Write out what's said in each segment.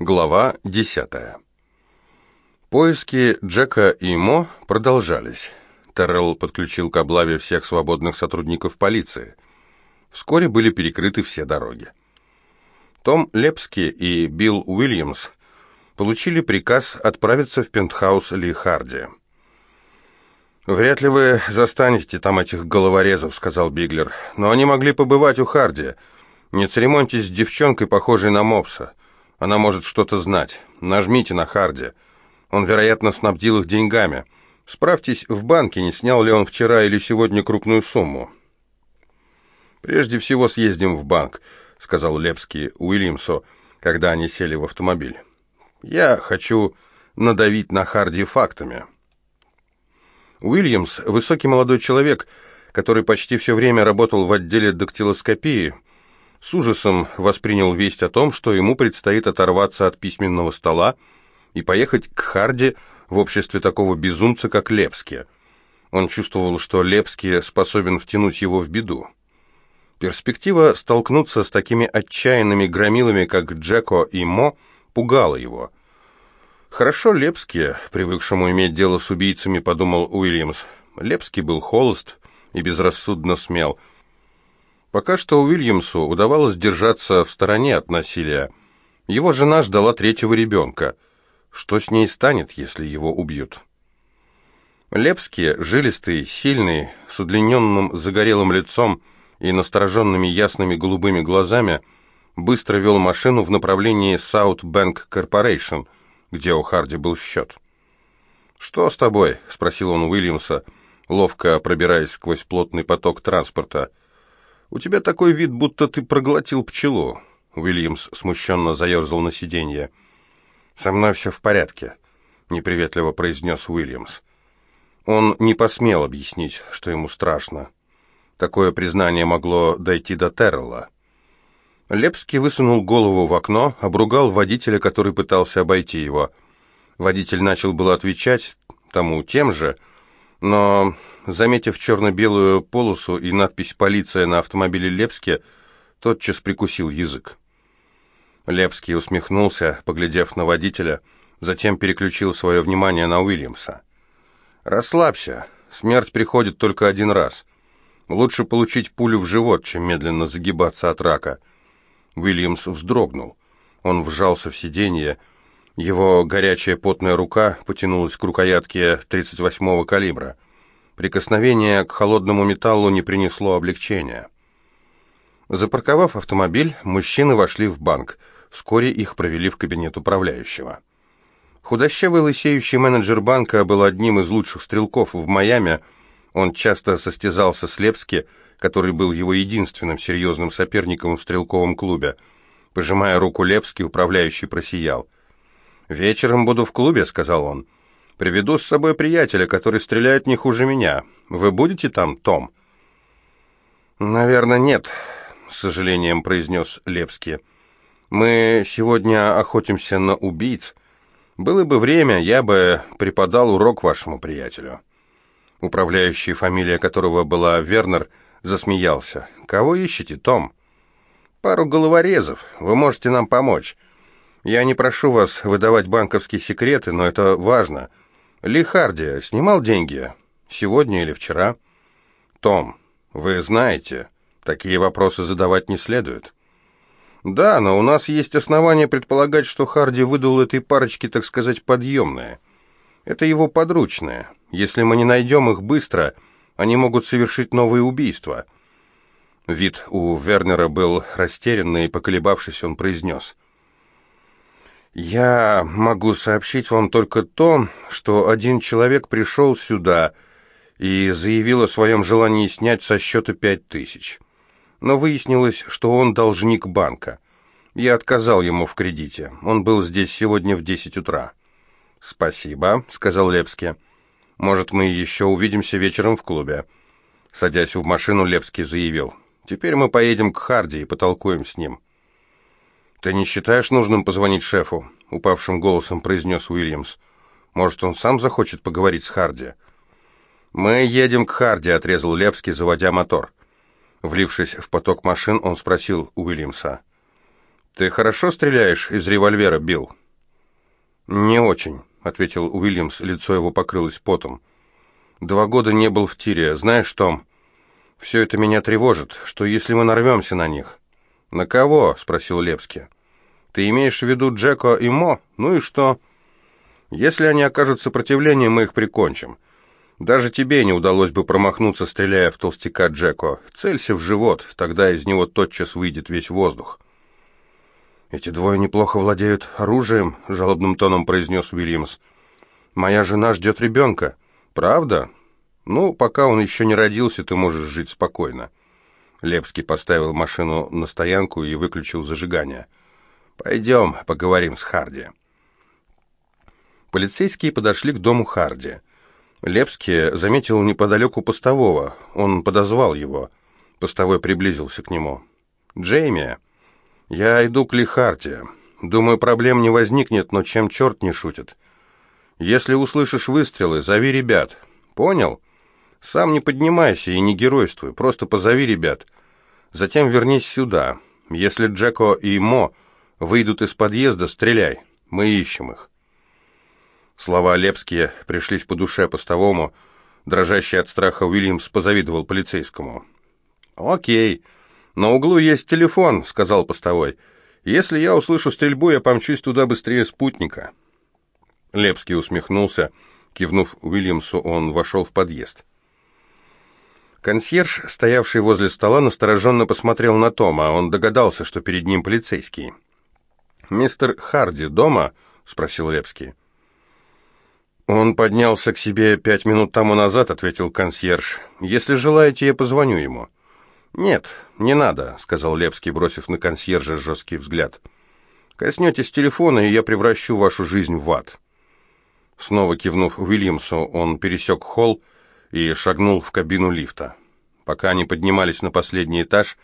Глава 10. Поиски Джека и Мо продолжались. Террелл подключил к облаве всех свободных сотрудников полиции. Вскоре были перекрыты все дороги. Том Лепски и Билл Уильямс получили приказ отправиться в пентхаус Ли Харди. «Вряд ли вы застанете там этих головорезов», — сказал Биглер. «Но они могли побывать у Харди. Не церемоньтесь с девчонкой, похожей на мопса». Она может что-то знать. Нажмите на Харди. Он, вероятно, снабдил их деньгами. Справьтесь в банке, не снял ли он вчера или сегодня крупную сумму. «Прежде всего съездим в банк», — сказал Лепский Уильямсу, когда они сели в автомобиль. «Я хочу надавить на Харди фактами». Уильямс — высокий молодой человек, который почти все время работал в отделе дактилоскопии — с ужасом воспринял весть о том, что ему предстоит оторваться от письменного стола и поехать к Харди в обществе такого безумца, как Лепски. Он чувствовал, что Лепский способен втянуть его в беду. Перспектива столкнуться с такими отчаянными громилами, как Джеко и Мо, пугала его. «Хорошо Лепски, привыкшему иметь дело с убийцами», — подумал Уильямс. Лепский был холост и безрассудно смел — Пока что Уильямсу удавалось держаться в стороне от насилия. Его жена ждала третьего ребенка. Что с ней станет, если его убьют? Лепский, жилистый, сильный, с удлиненным загорелым лицом и настороженными ясными голубыми глазами, быстро вел машину в направлении South Bank Corporation, где у Харди был счет. «Что с тобой?» — спросил он Уильямса, ловко пробираясь сквозь плотный поток транспорта. «У тебя такой вид, будто ты проглотил пчелу», — Уильямс смущенно заерзал на сиденье. «Со мной все в порядке», — неприветливо произнес Уильямс. Он не посмел объяснить, что ему страшно. Такое признание могло дойти до Террелла. Лепский высунул голову в окно, обругал водителя, который пытался обойти его. Водитель начал было отвечать тому тем же, но заметив черно-белую полосу и надпись «Полиция» на автомобиле Лепске, тотчас прикусил язык. Лепский усмехнулся, поглядев на водителя, затем переключил свое внимание на Уильямса. «Расслабься, смерть приходит только один раз. Лучше получить пулю в живот, чем медленно загибаться от рака». Уильямс вздрогнул. Он вжался в сиденье, его горячая потная рука потянулась к рукоятке 38-го калибра — Прикосновение к холодному металлу не принесло облегчения. Запарковав автомобиль, мужчины вошли в банк. Вскоре их провели в кабинет управляющего. Худощавый лысеющий менеджер банка был одним из лучших стрелков в Майами. Он часто состязался с Лепски, который был его единственным серьезным соперником в стрелковом клубе. Пожимая руку Лепски, управляющий просиял. «Вечером буду в клубе», — сказал он. Приведу с собой приятеля, который стреляет не хуже меня. Вы будете там, Том?» «Наверное, нет», — с сожалением произнес Лепский. «Мы сегодня охотимся на убийц. Было бы время, я бы преподал урок вашему приятелю». Управляющий, фамилия которого была Вернер, засмеялся. «Кого ищете, Том?» «Пару головорезов. Вы можете нам помочь. Я не прошу вас выдавать банковские секреты, но это важно. Ли Харди снимал деньги? Сегодня или вчера? Том, вы знаете, такие вопросы задавать не следует. Да, но у нас есть основания предполагать, что Харди выдал этой парочке, так сказать, подъемное. Это его подручное. Если мы не найдем их быстро, они могут совершить новые убийства. Вид у Вернера был растерянный, и, поколебавшись, он произнес — «Я могу сообщить вам только то, что один человек пришел сюда и заявил о своем желании снять со счета пять тысяч. Но выяснилось, что он должник банка. Я отказал ему в кредите. Он был здесь сегодня в десять утра». «Спасибо», — сказал Лепский. «Может, мы еще увидимся вечером в клубе». Садясь в машину, Лепский заявил. «Теперь мы поедем к Харди и потолкуем с ним». «Ты не считаешь нужным позвонить шефу?» — упавшим голосом произнес Уильямс. «Может, он сам захочет поговорить с Харди?» «Мы едем к Харди», — отрезал Лепский, заводя мотор. Влившись в поток машин, он спросил Уильямса. «Ты хорошо стреляешь из револьвера, Билл?» «Не очень», — ответил Уильямс, лицо его покрылось потом. «Два года не был в тире. Знаешь, Том, все это меня тревожит, что если мы нарвемся на них...» «На кого?» — спросил Лепский. «Ты имеешь в виду Джеко и Мо? Ну и что?» «Если они окажут сопротивление, мы их прикончим. Даже тебе не удалось бы промахнуться, стреляя в толстяка Джеко. Целься в живот, тогда из него тотчас выйдет весь воздух». «Эти двое неплохо владеют оружием», — жалобным тоном произнес Уильямс. «Моя жена ждет ребенка». «Правда? Ну, пока он еще не родился, ты можешь жить спокойно». Лепский поставил машину на стоянку и выключил зажигание. «Пойдем, поговорим с Харди». Полицейские подошли к дому Харди. Лепский заметил неподалеку постового. Он подозвал его. Постовой приблизился к нему. «Джейми, я иду к Лихарте. Думаю, проблем не возникнет, но чем черт не шутит. Если услышишь выстрелы, зови ребят. Понял?» Сам не поднимайся и не геройствуй, просто позови ребят. Затем вернись сюда. Если Джеко и Мо выйдут из подъезда, стреляй. Мы ищем их». Слова Лепские пришлись по душе постовому. Дрожащий от страха Уильямс позавидовал полицейскому. «Окей. На углу есть телефон», — сказал постовой. «Если я услышу стрельбу, я помчусь туда быстрее спутника». Лепский усмехнулся. Кивнув Уильямсу, он вошел в подъезд. Консьерж, стоявший возле стола, настороженно посмотрел на Тома. Он догадался, что перед ним полицейский. «Мистер Харди дома?» — спросил Лепский. «Он поднялся к себе пять минут тому назад», — ответил консьерж. «Если желаете, я позвоню ему». «Нет, не надо», — сказал Лепский, бросив на консьержа жесткий взгляд. «Коснетесь телефона, и я превращу вашу жизнь в ад». Снова кивнув Уильямсу, он пересек холл и шагнул в кабину лифта. Пока они поднимались на последний этаж,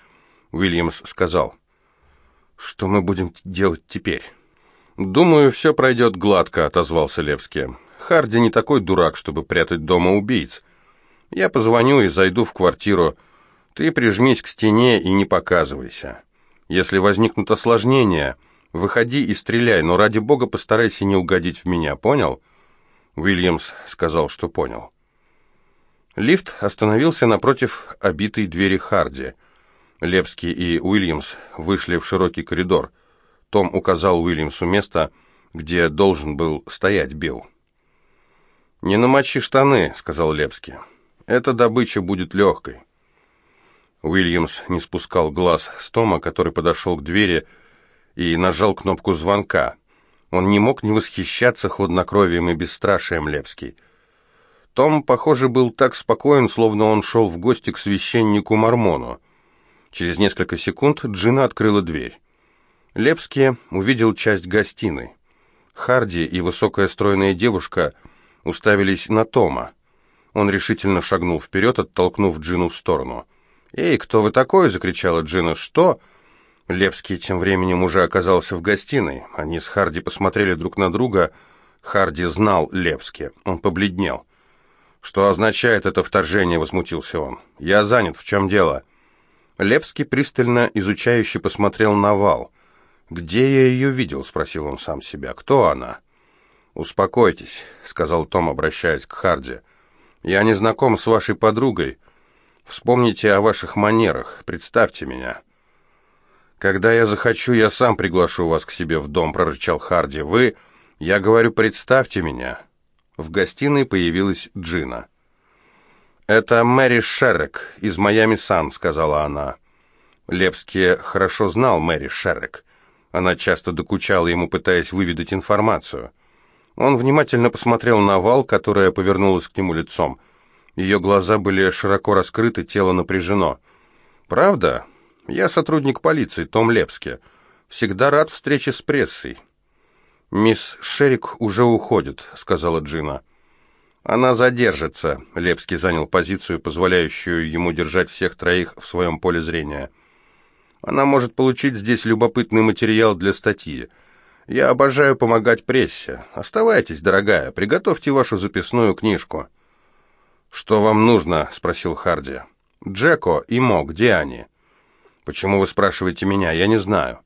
Уильямс сказал, «Что мы будем делать теперь?» «Думаю, все пройдет гладко», — отозвался Левский. «Харди не такой дурак, чтобы прятать дома убийц. Я позвоню и зайду в квартиру. Ты прижмись к стене и не показывайся. Если возникнут осложнения, выходи и стреляй, но ради бога постарайся не угодить в меня, понял?» Уильямс сказал, что понял. Лифт остановился напротив обитой двери Харди. Лепский и Уильямс вышли в широкий коридор. Том указал Уильямсу место, где должен был стоять Билл. «Не намочи штаны», — сказал Лепский. «Эта добыча будет легкой». Уильямс не спускал глаз с Тома, который подошел к двери и нажал кнопку звонка. Он не мог не восхищаться хладнокровием и бесстрашием Лепский. Том, похоже, был так спокоен, словно он шел в гости к священнику-мормону. Через несколько секунд Джина открыла дверь. Лепский увидел часть гостиной. Харди и высокая стройная девушка уставились на Тома. Он решительно шагнул вперед, оттолкнув Джину в сторону. «Эй, кто вы такой?» — закричала Джина. «Что?» Лепский тем временем уже оказался в гостиной. Они с Харди посмотрели друг на друга. Харди знал Лепски. Он побледнел. «Что означает это вторжение?» — возмутился он. «Я занят. В чем дело?» Лепский пристально изучающе посмотрел на вал. «Где я ее видел?» — спросил он сам себя. «Кто она?» «Успокойтесь», — сказал Том, обращаясь к Харди. «Я не знаком с вашей подругой. Вспомните о ваших манерах. Представьте меня». «Когда я захочу, я сам приглашу вас к себе в дом», — прорычал Харди. «Вы...» «Я говорю, представьте меня». В гостиной появилась Джина. «Это Мэри Шеррек из Майами Сан», — сказала она. Лепский хорошо знал Мэри Шеррек. Она часто докучала ему, пытаясь выведать информацию. Он внимательно посмотрел на Вал, которая повернулась к нему лицом. Ее глаза были широко раскрыты, тело напряжено. «Правда? Я сотрудник полиции, Том Лепски. Всегда рад встрече с прессой. «Мисс Шерик уже уходит», — сказала Джина. «Она задержится», — Лепский занял позицию, позволяющую ему держать всех троих в своем поле зрения. «Она может получить здесь любопытный материал для статьи. Я обожаю помогать прессе. Оставайтесь, дорогая, приготовьте вашу записную книжку». «Что вам нужно?» — спросил Харди. «Джеко и Мо, где они?» «Почему вы спрашиваете меня? Я не знаю».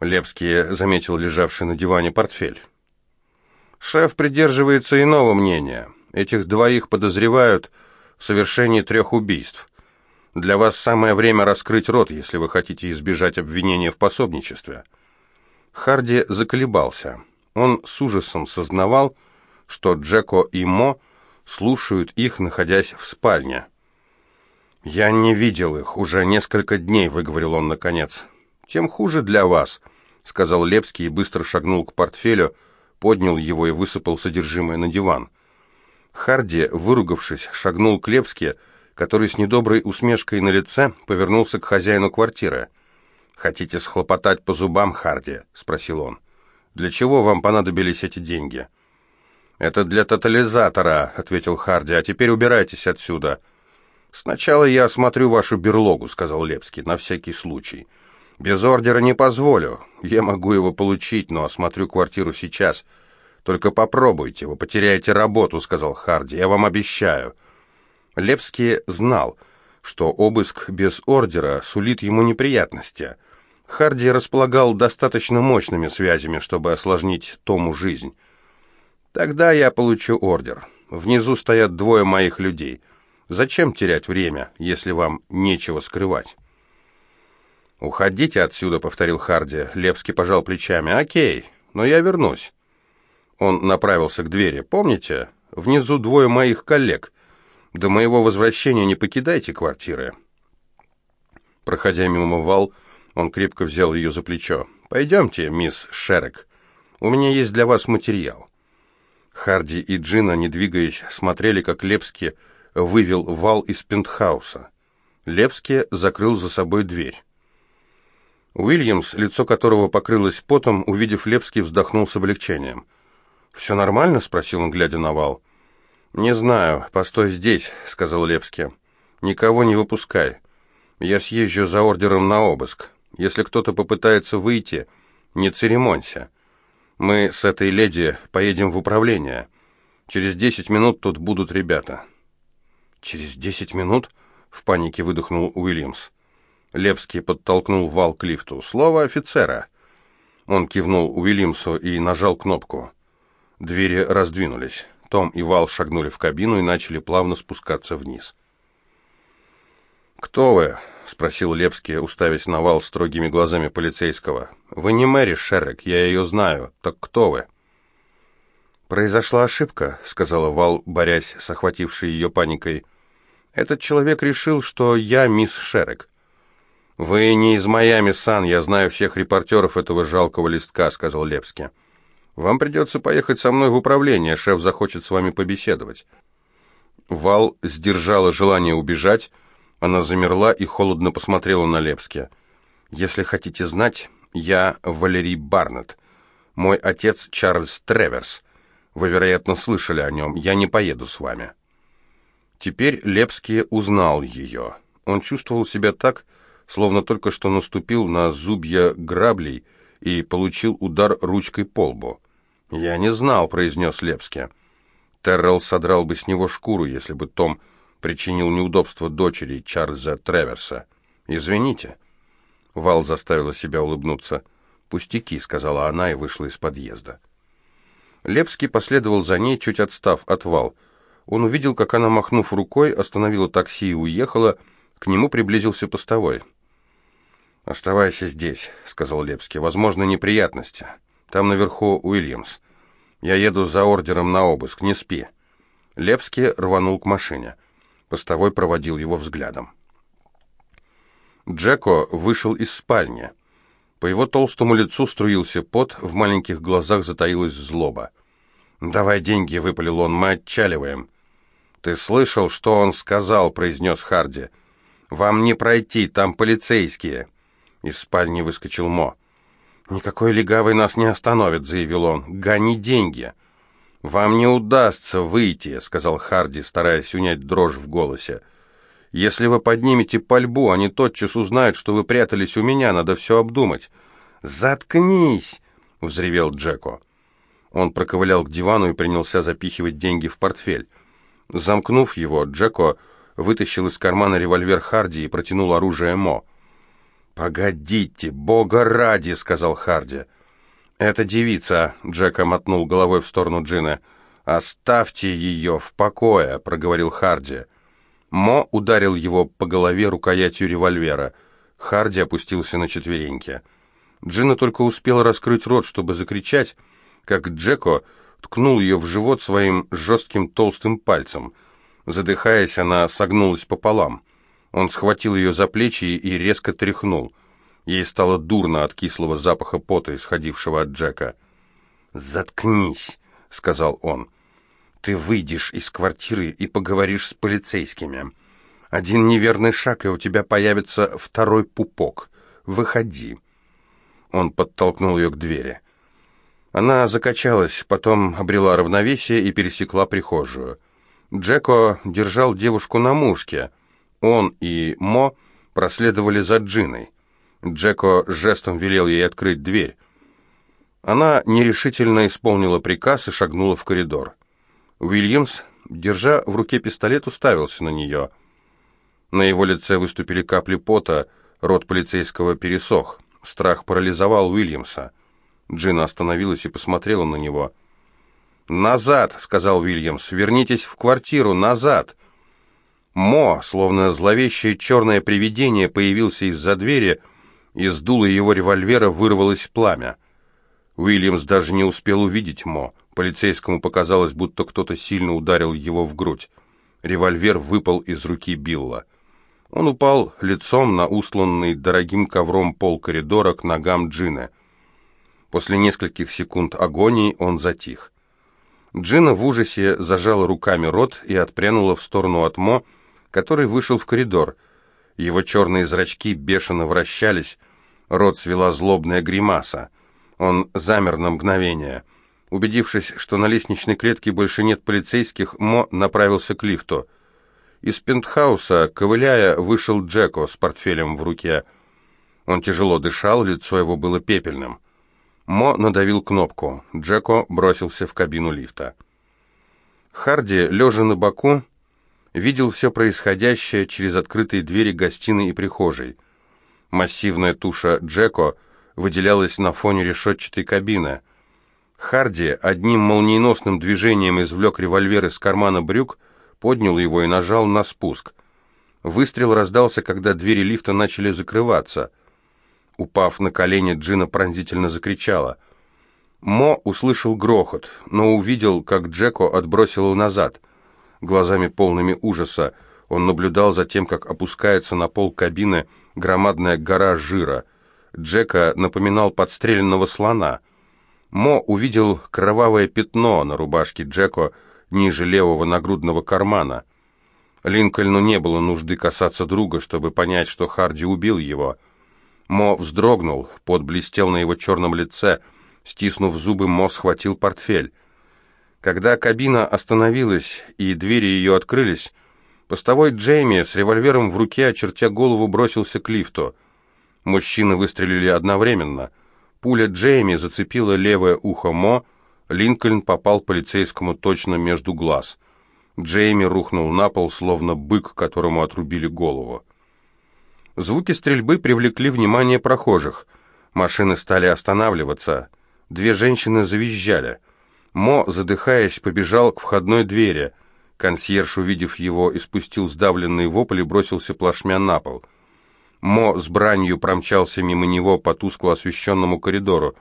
Лепский заметил лежавший на диване портфель. Шеф придерживается иного мнения. Этих двоих подозревают в совершении трех убийств. Для вас самое время раскрыть рот, если вы хотите избежать обвинения в пособничестве. Харди заколебался. Он с ужасом сознавал, что Джеко и Мо слушают их, находясь в спальне. «Я не видел их уже несколько дней», — выговорил он наконец. «Тем хуже для вас», — сказал Лепский и быстро шагнул к портфелю, поднял его и высыпал содержимое на диван. Харди, выругавшись, шагнул к Лепске, который с недоброй усмешкой на лице повернулся к хозяину квартиры. «Хотите схлопотать по зубам, Харди?» — спросил он. «Для чего вам понадобились эти деньги?» «Это для тотализатора», — ответил Харди, — «а теперь убирайтесь отсюда». «Сначала я осмотрю вашу берлогу», — сказал Лепский, — «на всякий случай». «Без ордера не позволю. Я могу его получить, но осмотрю квартиру сейчас. Только попробуйте, вы потеряете работу», — сказал Харди, — «я вам обещаю». Лепский знал, что обыск без ордера сулит ему неприятности. Харди располагал достаточно мощными связями, чтобы осложнить Тому жизнь. Тогда я получу ордер. Внизу стоят двое моих людей. Зачем терять время, если вам нечего скрывать? «Уходите отсюда», — повторил Харди. Лепский пожал плечами. «Окей, но я вернусь». Он направился к двери. «Помните? Внизу двое моих коллег. До моего возвращения не покидайте квартиры». Проходя мимо вал, он крепко взял ее за плечо. «Пойдемте, мисс Шерек. У меня есть для вас материал». Харди и Джина, не двигаясь, смотрели, как Лепский вывел вал из пентхауса. Лепский закрыл за собой дверь. Уильямс, лицо которого покрылось потом, увидев Лепский, вздохнул с облегчением. «Все нормально?» — спросил он, глядя на вал. «Не знаю. Постой здесь», — сказал Лепский. «Никого не выпускай. Я съезжу за ордером на обыск. Если кто-то попытается выйти, не церемонься. Мы с этой леди поедем в управление. Через десять минут тут будут ребята». «Через десять минут?» — в панике выдохнул Уильямс. Лепский подтолкнул вал к лифту. «Слово офицера». Он кивнул Уильямсу и нажал кнопку. Двери раздвинулись. Том и Вал шагнули в кабину и начали плавно спускаться вниз. «Кто вы?» — спросил Лепский, уставясь на вал строгими глазами полицейского. «Вы не Мэри Шеррек, я ее знаю. Так кто вы?» «Произошла ошибка», — сказала Вал, борясь с охватившей ее паникой. «Этот человек решил, что я мисс Шеррек». «Вы не из Майами, Сан, я знаю всех репортеров этого жалкого листка», — сказал Лепский. «Вам придется поехать со мной в управление, шеф захочет с вами побеседовать». Вал сдержала желание убежать, — она замерла и холодно посмотрела на Лепски. «Если хотите знать, я Валерий Барнетт. Мой отец Чарльз Треверс. Вы, вероятно, слышали о нем. Я не поеду с вами». Теперь Лепский узнал ее. Он чувствовал себя так, словно только что наступил на зубья граблей и получил удар ручкой по лбу. «Я не знал», — произнес Лепский. Террелл содрал бы с него шкуру, если бы Том причинил неудобство дочери Чарльза Треверса. Извините. Вал заставила себя улыбнуться. «Пустяки», — сказала она и вышла из подъезда. Лепский последовал за ней, чуть отстав от Вал. Он увидел, как она, махнув рукой, остановила такси и уехала. К нему приблизился постовой. «Оставайся здесь», — сказал Лепский. «Возможно, неприятности. Там наверху Уильямс. Я еду за ордером на обыск. Не спи». Лепский рванул к машине. Постовой проводил его взглядом. Джеко вышел из спальни. По его толстому лицу струился пот, в маленьких глазах затаилась злоба. «Давай деньги», — выпалил он, — «мы отчаливаем». «Ты слышал, что он сказал?» — произнес Харди. «Вам не пройти, там полицейские». Из спальни выскочил Мо. «Никакой легавый нас не остановит», — заявил он. «Гони деньги». «Вам не удастся выйти», — сказал Харди, стараясь унять дрожь в голосе. «Если вы поднимете пальбу, они тотчас узнают, что вы прятались у меня, надо все обдумать». «Заткнись!» — взревел Джеко. Он проковылял к дивану и принялся запихивать деньги в портфель. Замкнув его, Джеко вытащил из кармана револьвер Харди и протянул оружие Мо. «Погодите, бога ради!» — сказал Харди. «Это девица», — Джека мотнул головой в сторону Джина. «Оставьте ее в покое», — проговорил Харди. Мо ударил его по голове рукоятью револьвера. Харди опустился на четвереньки. Джина только успела раскрыть рот, чтобы закричать, как Джеко ткнул ее в живот своим жестким толстым пальцем. Задыхаясь, она согнулась пополам. Он схватил ее за плечи и резко тряхнул. Ей стало дурно от кислого запаха пота, исходившего от Джека. «Заткнись», — сказал он. «Ты выйдешь из квартиры и поговоришь с полицейскими. Один неверный шаг, и у тебя появится второй пупок. Выходи». Он подтолкнул ее к двери. Она закачалась, потом обрела равновесие и пересекла прихожую. Джеко держал девушку на мушке — он и Мо проследовали за Джиной. Джеко жестом велел ей открыть дверь. Она нерешительно исполнила приказ и шагнула в коридор. Уильямс, держа в руке пистолет, уставился на нее. На его лице выступили капли пота, рот полицейского пересох. Страх парализовал Уильямса. Джина остановилась и посмотрела на него. «Назад!» — сказал Уильямс. «Вернитесь в квартиру! Назад!» Мо, словно зловещее черное привидение, появился из-за двери, из дула его револьвера вырвалось пламя. Уильямс даже не успел увидеть Мо. Полицейскому показалось, будто кто-то сильно ударил его в грудь. Револьвер выпал из руки Билла. Он упал лицом на усланный дорогим ковром пол коридора к ногам Джины. После нескольких секунд агонии он затих. Джина в ужасе зажала руками рот и отпрянула в сторону от Мо, который вышел в коридор. Его черные зрачки бешено вращались, рот свела злобная гримаса. Он замер на мгновение. Убедившись, что на лестничной клетке больше нет полицейских, Мо направился к лифту. Из пентхауса, ковыляя, вышел Джеко с портфелем в руке. Он тяжело дышал, лицо его было пепельным. Мо надавил кнопку. Джеко бросился в кабину лифта. Харди, лежа на боку, видел все происходящее через открытые двери гостиной и прихожей. Массивная туша Джеко выделялась на фоне решетчатой кабины. Харди одним молниеносным движением извлек револьвер из кармана брюк, поднял его и нажал на спуск. Выстрел раздался, когда двери лифта начали закрываться. Упав на колени, Джина пронзительно закричала. Мо услышал грохот, но увидел, как Джеко отбросило назад. Глазами полными ужаса он наблюдал за тем, как опускается на пол кабины громадная гора жира. Джека напоминал подстреленного слона. Мо увидел кровавое пятно на рубашке Джеко ниже левого нагрудного кармана. Линкольну не было нужды касаться друга, чтобы понять, что Харди убил его. Мо вздрогнул, пот блестел на его черном лице. Стиснув зубы, Мо схватил портфель. Когда кабина остановилась и двери ее открылись, постовой Джейми с револьвером в руке, очертя голову, бросился к лифту. Мужчины выстрелили одновременно. Пуля Джейми зацепила левое ухо Мо, Линкольн попал полицейскому точно между глаз. Джейми рухнул на пол, словно бык, которому отрубили голову. Звуки стрельбы привлекли внимание прохожих. Машины стали останавливаться. Две женщины завизжали. Мо, задыхаясь, побежал к входной двери. Консьерж, увидев его, испустил сдавленный вопль и бросился плашмя на пол. Мо с бранью промчался мимо него по тускло освещенному коридору.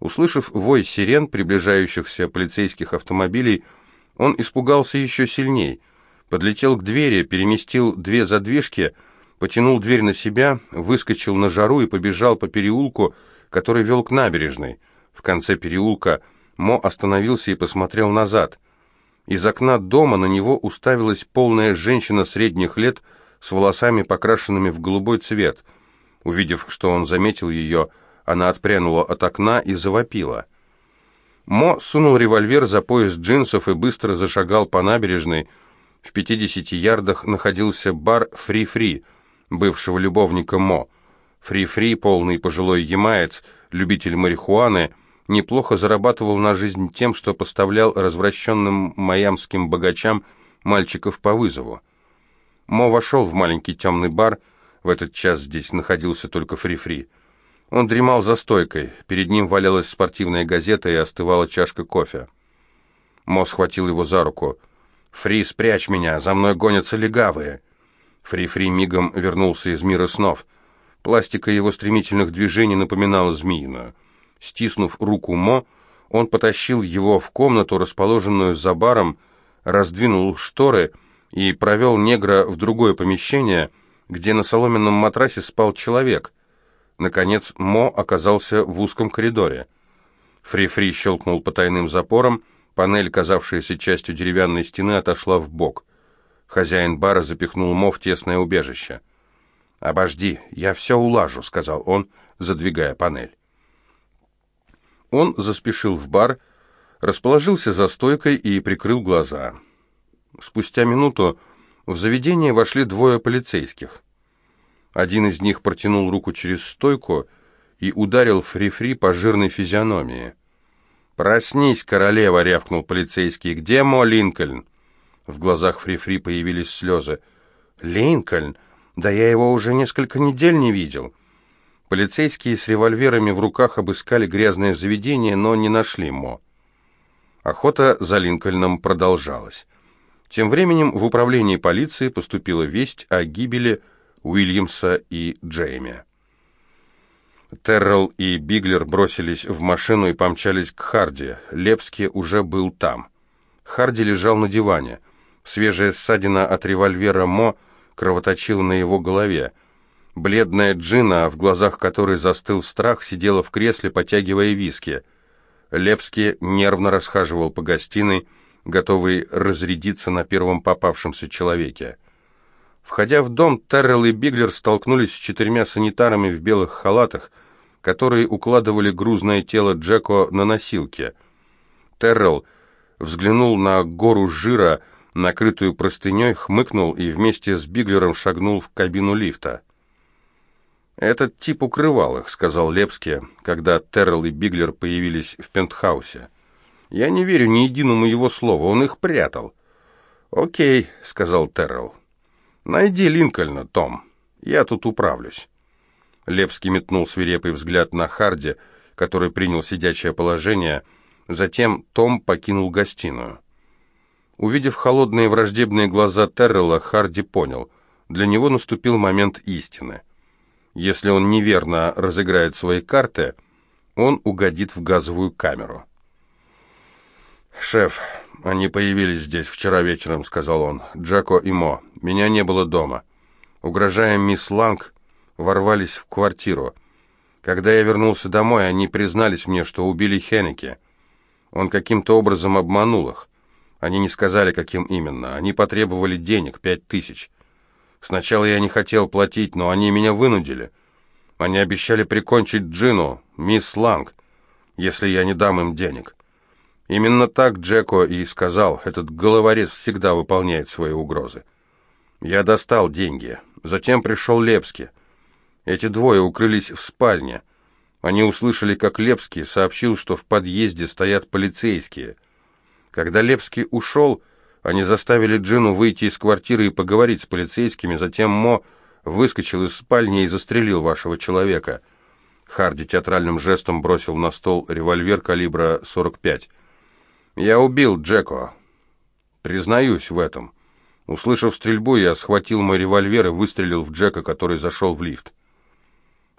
Услышав вой сирен приближающихся полицейских автомобилей, он испугался еще сильней. Подлетел к двери, переместил две задвижки, потянул дверь на себя, выскочил на жару и побежал по переулку, который вел к набережной. В конце переулка – Мо остановился и посмотрел назад. Из окна дома на него уставилась полная женщина средних лет с волосами, покрашенными в голубой цвет. Увидев, что он заметил ее, она отпрянула от окна и завопила. Мо сунул револьвер за пояс джинсов и быстро зашагал по набережной. В пятидесяти ярдах находился бар «Фри-Фри», бывшего любовника Мо. Фри-Фри, полный пожилой ямаец, любитель марихуаны – неплохо зарабатывал на жизнь тем, что поставлял развращенным майамским богачам мальчиков по вызову. Мо вошел в маленький темный бар, В этот час здесь находился только Фри-Фри. Он дремал за стойкой, перед ним валялась спортивная газета и остывала чашка кофе. Мо схватил его за руку. «Фри, спрячь меня, за мной гонятся легавые!» Фри-Фри мигом вернулся из мира снов. Пластика его стремительных движений напоминала змеиную. Стиснув руку Мо, он потащил его в комнату, расположенную за баром, раздвинул шторы и провел негра в другое помещение, где на соломенном матрасе спал человек. Наконец Мо оказался в узком коридоре. Фри-Фри щелкнул по тайным запорам, панель, казавшаяся частью деревянной стены, отошла в бок. Хозяин бара запихнул Мо в тесное убежище. «Обожди, я все улажу», — сказал он, задвигая панель. Он заспешил в бар, расположился за стойкой и прикрыл глаза. Спустя минуту в заведение вошли двое полицейских. Один из них протянул руку через стойку и ударил Фри-Фри по жирной физиономии. «Проснись, королева!» — рявкнул полицейский. «Где Мо Линкольн?» В глазах Фри-Фри появились слезы. «Линкольн? Да я его уже несколько недель не видел». Полицейские с револьверами в руках обыскали грязное заведение, но не нашли Мо. Охота за Линкольном продолжалась. Тем временем в управлении полиции поступила весть о гибели Уильямса и Джейми. Террell и Биглер бросились в машину и помчались к Харди. Лепский уже был там. Харди лежал на диване. Свежая ссадина от револьвера Мо кровоточила на его голове. Бледная Джина, в глазах которой застыл страх, сидела в кресле, потягивая виски. Лепский нервно расхаживал по гостиной, готовый разрядиться на первом попавшемся человеке. Входя в дом, Террell и Биглер столкнулись с четырьмя санитарами в белых халатах, которые укладывали грузное тело Джеко на носилки. Террell взглянул на гору жира, накрытую простыней, хмыкнул и вместе с Биглером шагнул в кабину лифта. «Этот тип укрывал их», — сказал Лепский, когда Террell и Биглер появились в пентхаусе. «Я не верю ни единому его слову, он их прятал». «Окей», — сказал Террell. «Найди Линкольна, Том. Я тут управлюсь». Лепский метнул свирепый взгляд на Харди, который принял сидячее положение. Затем Том покинул гостиную. Увидев холодные враждебные глаза Террелла, Харди понял. Для него наступил момент истины. Если он неверно разыграет свои карты, он угодит в газовую камеру. «Шеф, они появились здесь вчера вечером», — сказал он. «Джако и Мо. Меня не было дома. Угрожая мисс Ланг, ворвались в квартиру. Когда я вернулся домой, они признались мне, что убили Хеннеке. Он каким-то образом обманул их. Они не сказали, каким именно. Они потребовали денег, пять тысяч. Сначала я не хотел платить, но они меня вынудили. Они обещали прикончить Джину, мисс Ланг, если я не дам им денег. Именно так Джеко и сказал, этот головорез всегда выполняет свои угрозы. Я достал деньги. Затем пришел Лепский. Эти двое укрылись в спальне. Они услышали, как Лепский сообщил, что в подъезде стоят полицейские. Когда Лепский ушел, они заставили Джину выйти из квартиры и поговорить с полицейскими, затем Мо выскочил из спальни и застрелил вашего человека. Харди театральным жестом бросил на стол револьвер калибра 45. «Я убил Джеко. Признаюсь в этом. Услышав стрельбу, я схватил мой револьвер и выстрелил в Джека, который зашел в лифт».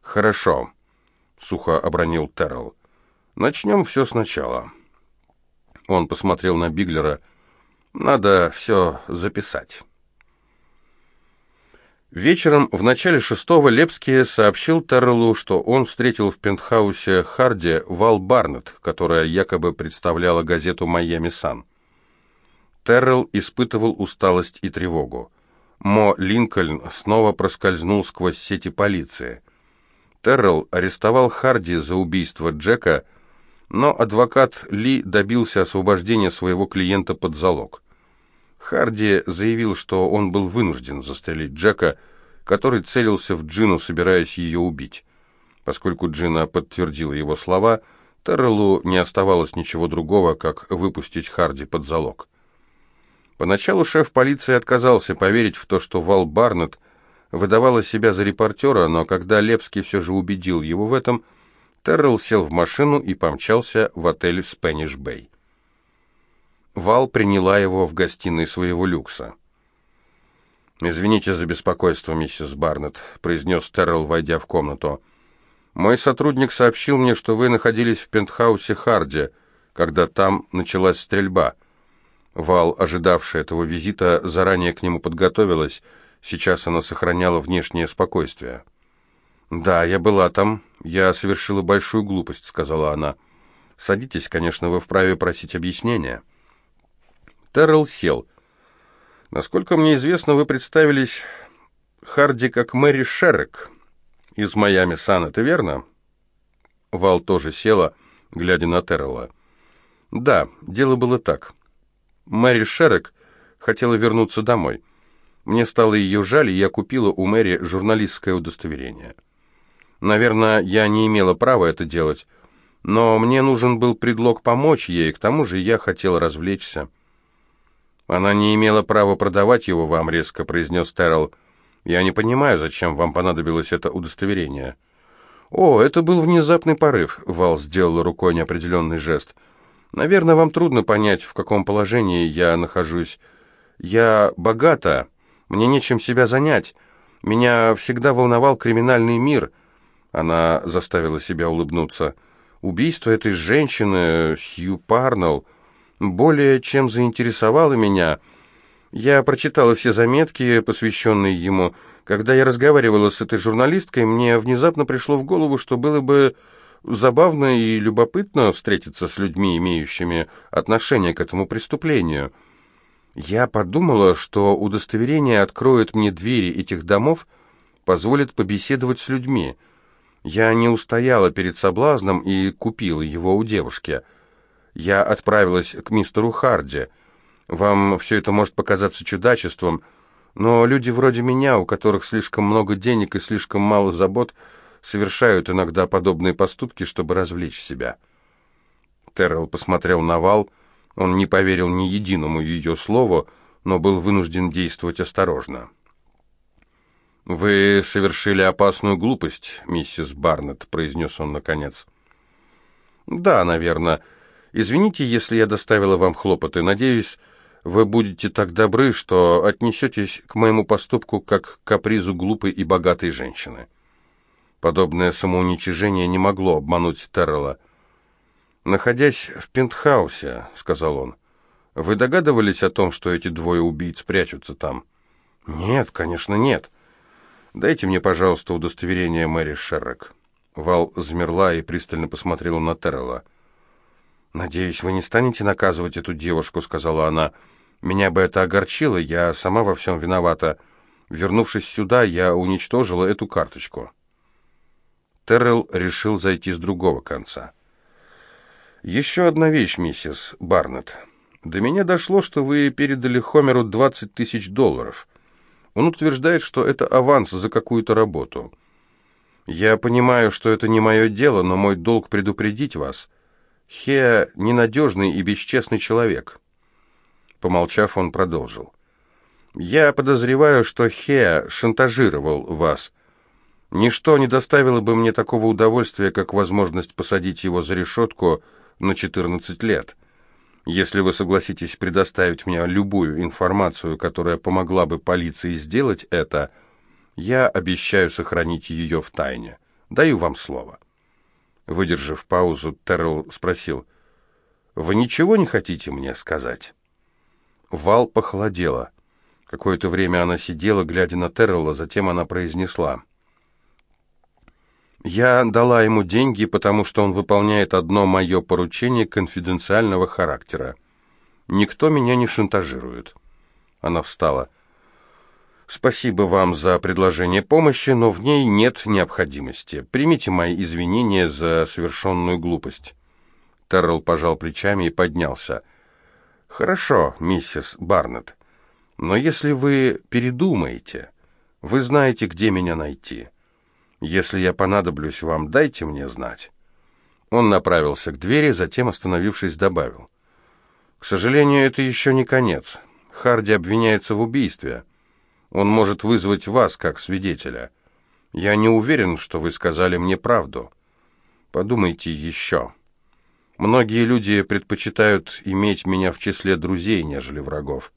«Хорошо», — сухо обронил Террell. «Начнем все сначала». Он посмотрел на Биглера надо все записать. Вечером в начале шестого Лепский сообщил Терреллу, что он встретил в пентхаусе Харди Вал Барнетт, которая якобы представляла газету «Майами Сан». Террелл испытывал усталость и тревогу. Мо Линкольн снова проскользнул сквозь сети полиции. Террелл арестовал Харди за убийство Джека, но адвокат Ли добился освобождения своего клиента под залог. Харди заявил, что он был вынужден застрелить Джека, который целился в Джину, собираясь ее убить. Поскольку Джина подтвердила его слова, Терреллу не оставалось ничего другого, как выпустить Харди под залог. Поначалу шеф полиции отказался поверить в то, что Вал Барнетт выдавала себя за репортера, но когда Лепский все же убедил его в этом, Террелл сел в машину и помчался в отель «Спэниш Бэй». Вал приняла его в гостиной своего люкса. «Извините за беспокойство, миссис Барнетт», — произнес Террелл, войдя в комнату. «Мой сотрудник сообщил мне, что вы находились в пентхаусе Харди, когда там началась стрельба». Вал, ожидавшая этого визита, заранее к нему подготовилась. Сейчас она сохраняла внешнее спокойствие. «Да, я была там. Я совершила большую глупость», — сказала она. «Садитесь, конечно, вы вправе просить объяснения». Террell сел. «Насколько мне известно, вы представились Харди как Мэри Шеррек из Майами Сан, это верно?» Вал тоже села, глядя на Террелла. «Да, дело было так. Мэри Шеррек хотела вернуться домой. Мне стало ее жаль, и я купила у Мэри журналистское удостоверение. Наверное, я не имела права это делать, но мне нужен был предлог помочь ей, к тому же я хотела развлечься. Она не имела права продавать его вам, резко произнес Террell. Я не понимаю, зачем вам понадобилось это удостоверение. О, это был внезапный порыв, Вал сделал рукой неопределенный жест. Наверное, вам трудно понять, в каком положении я нахожусь. Я богата, мне нечем себя занять. Меня всегда волновал криминальный мир. Она заставила себя улыбнуться. Убийство этой женщины, Сью Парнелл, более чем заинтересовало меня. Я прочитала все заметки, посвященные ему. Когда я разговаривала с этой журналисткой, мне внезапно пришло в голову, что было бы забавно и любопытно встретиться с людьми, имеющими отношение к этому преступлению. Я подумала, что удостоверение откроет мне двери этих домов, позволит побеседовать с людьми. Я не устояла перед соблазном и купила его у девушки. Я отправилась к мистеру Харди. Вам все это может показаться чудачеством, но люди вроде меня, у которых слишком много денег и слишком мало забот, совершают иногда подобные поступки, чтобы развлечь себя. Террell посмотрел на Вал, он не поверил ни единому ее слову, но был вынужден действовать осторожно. «Вы совершили опасную глупость, миссис Барнетт», — произнес он наконец. «Да, наверное. Извините, если я доставила вам хлопоты. Надеюсь, вы будете так добры, что отнесетесь к моему поступку как к капризу глупой и богатой женщины». Подобное самоуничижение не могло обмануть Террелла. «Находясь в пентхаусе», — сказал он, — «вы догадывались о том, что эти двое убийц прячутся там?» «Нет, конечно, нет. Дайте мне, пожалуйста, удостоверение Мэри Шеррек». Вал замерла и пристально посмотрела на Террелла. «Надеюсь, вы не станете наказывать эту девушку», — сказала она. «Меня бы это огорчило, я сама во всем виновата. Вернувшись сюда, я уничтожила эту карточку». Террелл решил зайти с другого конца. «Еще одна вещь, миссис Барнетт. До меня дошло, что вы передали Хомеру 20 тысяч долларов. Он утверждает, что это аванс за какую-то работу. Я понимаю, что это не мое дело, но мой долг предупредить вас. Хеа ненадежный и бесчестный человек». Помолчав, он продолжил. «Я подозреваю, что Хеа шантажировал вас». Ничто не доставило бы мне такого удовольствия, как возможность посадить его за решетку на 14 лет. Если вы согласитесь предоставить мне любую информацию, которая помогла бы полиции сделать это, я обещаю сохранить ее в тайне. Даю вам слово». Выдержав паузу, Террell спросил, «Вы ничего не хотите мне сказать?» Вал похолодела. Какое-то время она сидела, глядя на Террелла, затем она произнесла, я дала ему деньги, потому что он выполняет одно мое поручение конфиденциального характера. Никто меня не шантажирует. Она встала. Спасибо вам за предложение помощи, но в ней нет необходимости. Примите мои извинения за совершенную глупость. Террell пожал плечами и поднялся. Хорошо, миссис Барнетт. Но если вы передумаете, вы знаете, где меня найти. Если я понадоблюсь вам, дайте мне знать». Он направился к двери, затем, остановившись, добавил. «К сожалению, это еще не конец. Харди обвиняется в убийстве. Он может вызвать вас как свидетеля. Я не уверен, что вы сказали мне правду. Подумайте еще. Многие люди предпочитают иметь меня в числе друзей, нежели врагов.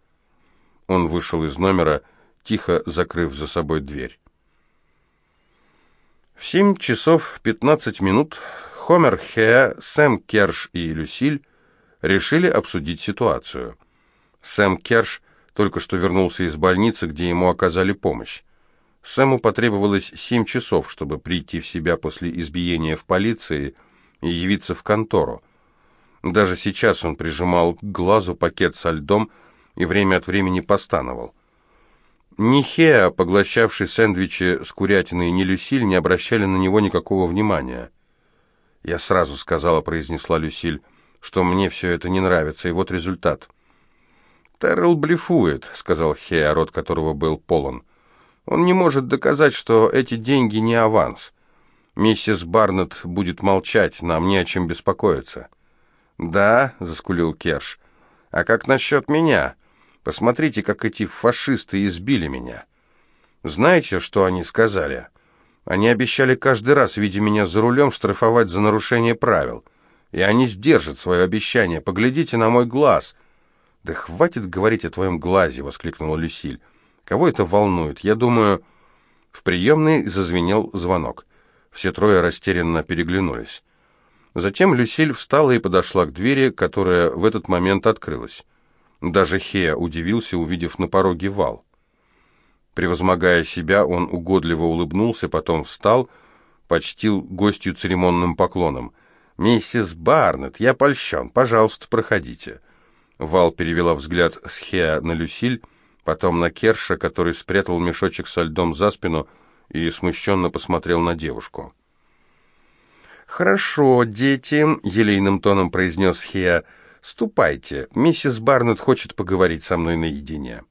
Он вышел из номера, тихо закрыв за собой дверь. В семь часов пятнадцать минут Хомер Хеа, Сэм Керш и Люсиль решили обсудить ситуацию. Сэм Керш только что вернулся из больницы, где ему оказали помощь. Сэму потребовалось семь часов, чтобы прийти в себя после избиения в полиции и явиться в контору. Даже сейчас он прижимал к глазу пакет со льдом и время от времени постановал. Ни Хеа, поглощавший сэндвичи с курятиной, ни Люсиль не обращали на него никакого внимания. «Я сразу сказала», — произнесла Люсиль, — «что мне все это не нравится, и вот результат». «Террell блефует», — сказал Хеа, рот которого был полон. «Он не может доказать, что эти деньги не аванс. Миссис Барнетт будет молчать, нам не о чем беспокоиться». «Да», — заскулил Керш. «А как насчет меня? Посмотрите, как эти фашисты избили меня. Знаете, что они сказали? Они обещали каждый раз, видя меня за рулем, штрафовать за нарушение правил. И они сдержат свое обещание. Поглядите на мой глаз». «Да хватит говорить о твоем глазе!» — воскликнула Люсиль. «Кого это волнует? Я думаю...» В приемной зазвенел звонок. Все трое растерянно переглянулись. Затем Люсиль встала и подошла к двери, которая в этот момент открылась. Даже Хея удивился, увидев на пороге вал. Превозмогая себя, он угодливо улыбнулся, потом встал, почтил гостью церемонным поклоном. «Миссис Барнетт, я польщен. Пожалуйста, проходите». Вал перевела взгляд с Хеа на Люсиль, потом на Керша, который спрятал мешочек со льдом за спину и смущенно посмотрел на девушку. «Хорошо, дети», — елейным тоном произнес Хеа, — «ступайте. Миссис Барнетт хочет поговорить со мной наедине».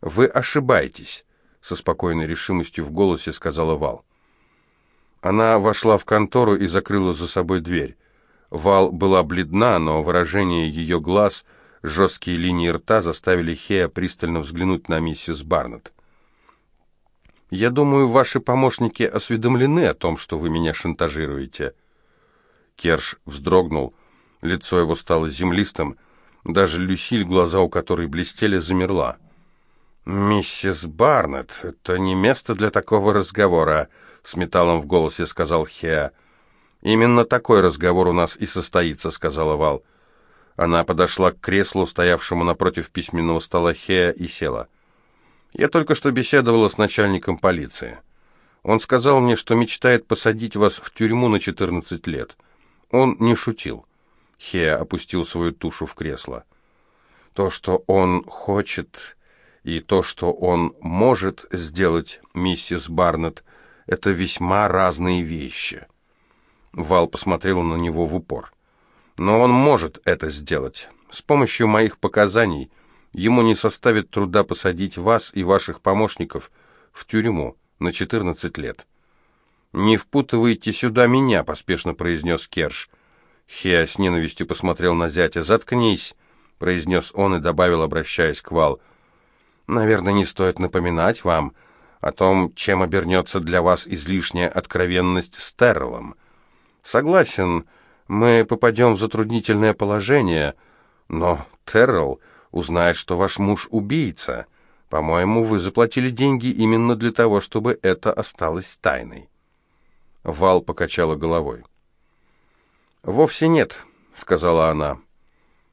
«Вы ошибаетесь», — со спокойной решимостью в голосе сказала Вал. Она вошла в контору и закрыла за собой дверь. Вал была бледна, но выражение ее глаз — Жесткие линии рта заставили Хея пристально взглянуть на миссис Барнетт. «Я думаю, ваши помощники осведомлены о том, что вы меня шантажируете». Керш вздрогнул, лицо его стало землистым, даже Люсиль, глаза у которой блестели, замерла. «Миссис Барнетт, это не место для такого разговора», — с металлом в голосе сказал Хеа. «Именно такой разговор у нас и состоится», — сказала Вал. Она подошла к креслу, стоявшему напротив письменного стола Хея, и села. «Я только что беседовала с начальником полиции. Он сказал мне, что мечтает посадить вас в тюрьму на 14 лет. Он не шутил». Хея опустил свою тушу в кресло. «То, что он хочет, и то, что он может сделать, миссис Барнетт, это весьма разные вещи». Вал посмотрел на него в упор. Но он может это сделать. С помощью моих показаний ему не составит труда посадить вас и ваших помощников в тюрьму на 14 лет. «Не впутывайте сюда меня», — поспешно произнес Керш. Хеа с ненавистью посмотрел на зятя. «Заткнись», — произнес он и добавил, обращаясь к Вал. «Наверное, не стоит напоминать вам о том, чем обернется для вас излишняя откровенность с Террелом. Согласен, — мы попадем в затруднительное положение, но Террell узнает, что ваш муж убийца. По-моему, вы заплатили деньги именно для того, чтобы это осталось тайной». Вал покачала головой. «Вовсе нет», — сказала она.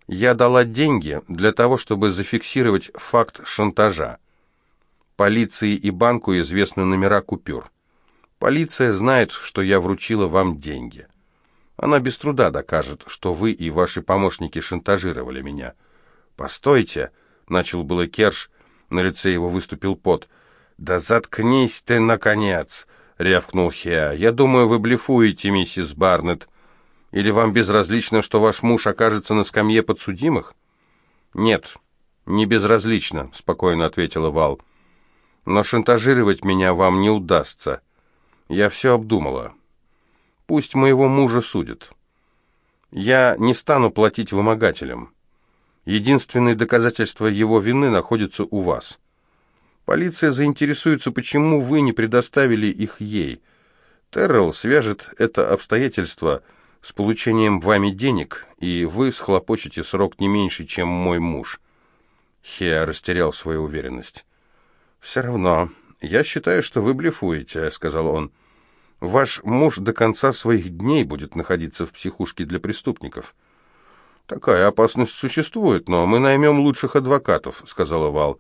«Я дала деньги для того, чтобы зафиксировать факт шантажа. Полиции и банку известны номера купюр. Полиция знает, что я вручила вам деньги». Она без труда докажет, что вы и ваши помощники шантажировали меня. Постойте, начал было Керш, на лице его выступил пот. Да заткнись ты наконец, рявкнул Хеа. Я думаю, вы блефуете, миссис Барнетт. Или вам безразлично, что ваш муж окажется на скамье подсудимых? Нет, не безразлично, спокойно ответила Вал. Но шантажировать меня вам не удастся. Я все обдумала. Пусть моего мужа судят. Я не стану платить вымогателям. Единственное доказательство его вины находится у вас. Полиция заинтересуется, почему вы не предоставили их ей. Террелл свяжет это обстоятельство с получением вами денег, и вы схлопочете срок не меньше, чем мой муж». Хеа растерял свою уверенность. «Все равно, я считаю, что вы блефуете», — сказал он. «Ваш муж до конца своих дней будет находиться в психушке для преступников». «Такая опасность существует, но мы наймем лучших адвокатов», — сказала Вал.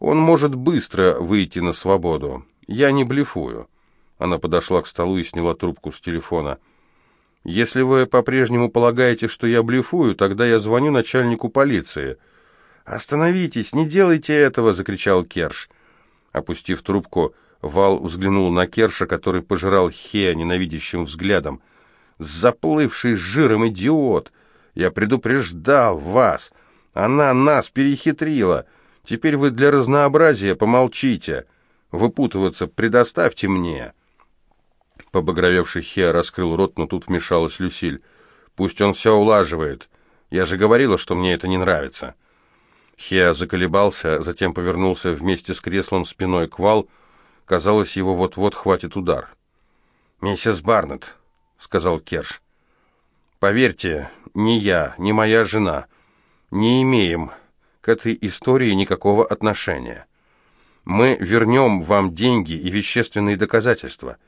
«Он может быстро выйти на свободу. Я не блефую». Она подошла к столу и сняла трубку с телефона. «Если вы по-прежнему полагаете, что я блефую, тогда я звоню начальнику полиции». «Остановитесь, не делайте этого!» — закричал Керш. Опустив трубку, Вал взглянул на Керша, который пожирал Хея ненавидящим взглядом. «Заплывший жиром идиот! Я предупреждал вас! Она нас перехитрила! Теперь вы для разнообразия помолчите! Выпутываться предоставьте мне!» Побагровевший Хея раскрыл рот, но тут вмешалась Люсиль. «Пусть он все улаживает. Я же говорила, что мне это не нравится». Хеа заколебался, затем повернулся вместе с креслом спиной к вал. Казалось, его вот-вот хватит удар. «Миссис Барнетт», — сказал Керш, — «поверьте, ни я, ни моя жена не имеем к этой истории никакого отношения. Мы вернем вам деньги и вещественные доказательства.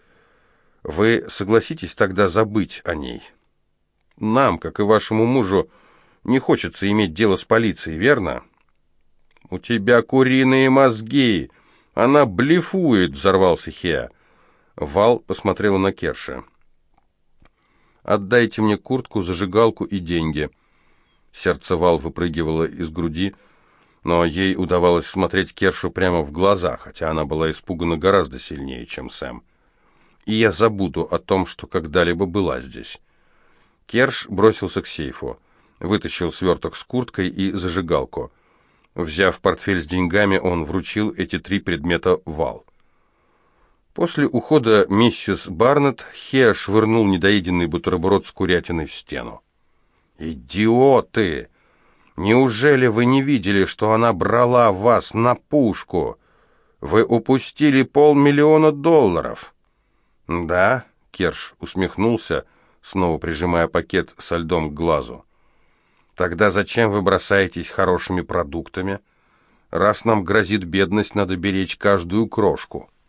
Вы согласитесь тогда забыть о ней? Нам, как и вашему мужу, не хочется иметь дело с полицией, верно?» «У тебя куриные мозги! Она блефует!» — взорвался Хеа. Вал посмотрела на Керша. «Отдайте мне куртку, зажигалку и деньги». Сердце Вал выпрыгивало из груди, но ей удавалось смотреть Кершу прямо в глаза, хотя она была испугана гораздо сильнее, чем Сэм. «И я забуду о том, что когда-либо была здесь». Керш бросился к сейфу, вытащил сверток с курткой и зажигалку — Взяв портфель с деньгами, он вручил эти три предмета Вал. После ухода миссис Барнетт Хеа швырнул недоеденный бутерброд с курятиной в стену. «Идиоты! Неужели вы не видели, что она брала вас на пушку? Вы упустили полмиллиона долларов!» «Да?» — Керш усмехнулся, снова прижимая пакет со льдом к глазу. Тогда зачем вы бросаетесь хорошими продуктами? Раз нам грозит бедность, надо беречь каждую крошку.